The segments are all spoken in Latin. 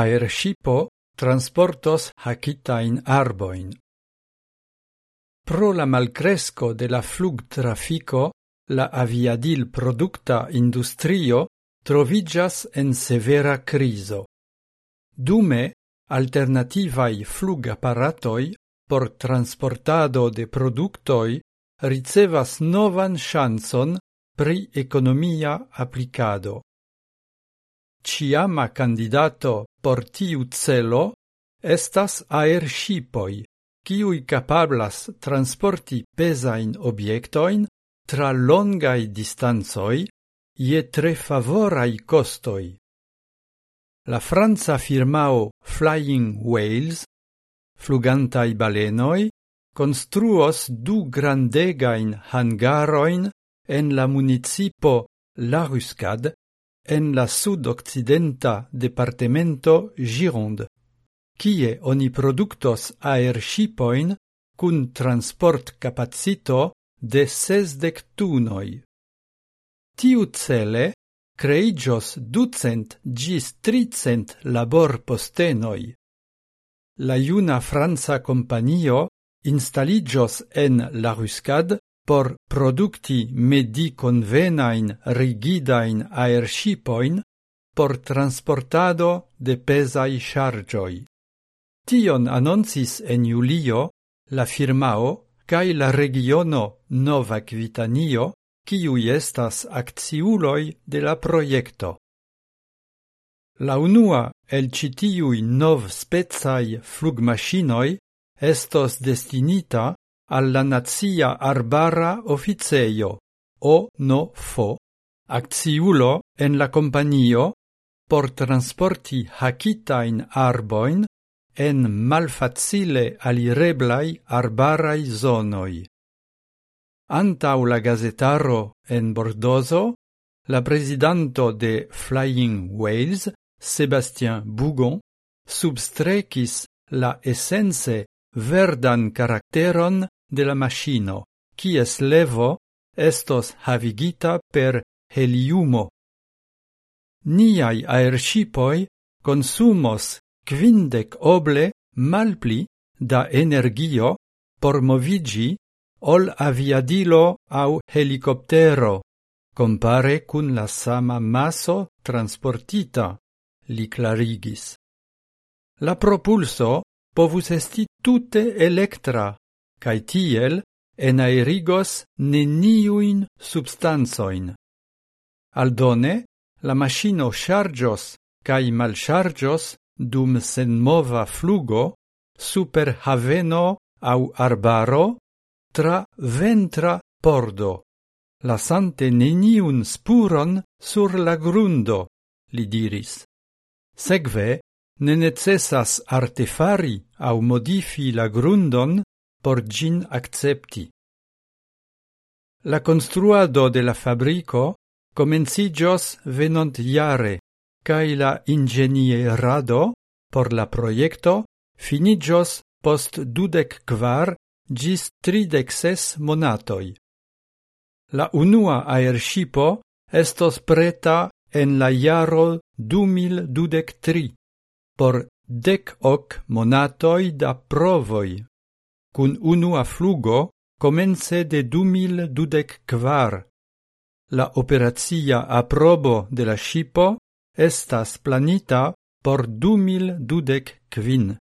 aershipo transportos hakitain arboin. Pro la malcresco de la flug trafico, la aviadil producta industrio trovigas en severa criso. Dume, alternativai flugaparatoi por transportado de productoi ricevas novan chanson pri economia applicado ciama candidato por tiu celo estas aershipoi, kiui capablas transporti pesain obiectoin tra longai distanzoi ie tre favorai costoi. La franca firmao Flying Whales, flugantai balenoi, construos du grandegain hangaroin en la municipo La Ruscade, en la sud-occidenta departemento Gironde, kie oni produktos cun transport capacito de sesdec tunoi. Tiu cele creigios ducent gis tricent labor postenoi. La iuna franza companio instaligios en la Ruscad Por produkti mediconvenain rigidain aershipoin por transportado de pesai chargioi. Tion annoncis en Julio la firmao cae la regiono Nova Quitanio, kiui estas acciuloi de la proiecto. La unua el citiui nov spezai flugmaschinoi estos destinita alla nazia arbara officeio, o no fo, akciulo en la kompanio por transporti hakitajn arboin en malfacile alireblai arbarai zonoi. Antau la gazetaro en Bordozo, la presidanto de Flying Wales, Sébastien Bougon, substrekis la essence verdan caracteron de la machino, quies levo estos havigita per heliumo. Niai aershipoi consumos quindec oble malpli da energio por movigi ol aviadilo au helicoptero, compare cun la sama maso transportita, li clarigis. La propulso povus esti tute electra, cae tiel enaerigos neniuin substansoin. Aldone, la machino chargios cae malchargios dum senmova flugo super haveno au arbaro tra ventra pordo, lasante neniun spuron sur la grundo, li diris. Segve, ne necessas artefari au modifi la grundon por gin accepti. La construado de la fabrico comencigios venont iare, cae la ingenierado por la proiecto finigios post dudec quar gis tridec ses monatoi. La unua aershipo estos preta en la iaro 2023 por dec hoc monatoi da provoi cun unu flugo comence de 2024. La operazia aprobo de la shipo estas planita por 2025.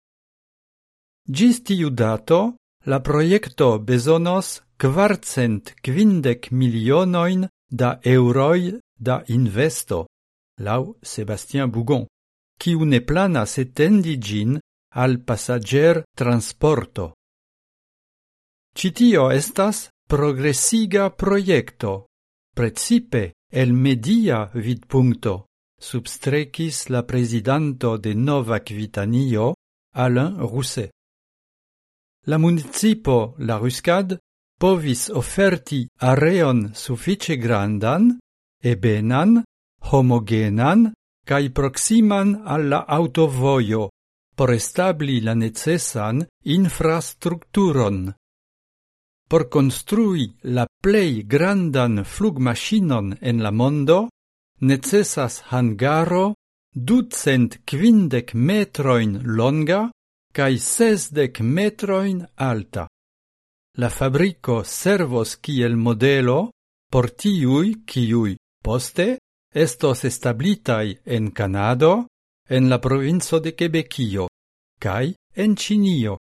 Gis tiu dato, la proiecto besonos quarcent quindec milionoin da euroi da investo, lau Sébastien Bougon, qui une plana setendigin al passager transporto. Citio estas progressiga proiecto, precipe el media vidpunkto, substrecis la presidanto de Nova Quitanio, Alain Rousset. La municipo La Ruscad povis offerti areon suffice grandan, ebenan, homogenan, cae proximan alla autovoio, por establi la necesan infrastructuron por construi la plei grandan flugmaŝinon en la mondo necessas hangaro ducent quindec metroin longa cae sesdec metroin alta. La fabrico servos kiel modelo por tiui kiui poste estos establitai en Canado, en la provinzo de Quebecio, cae en Cinio.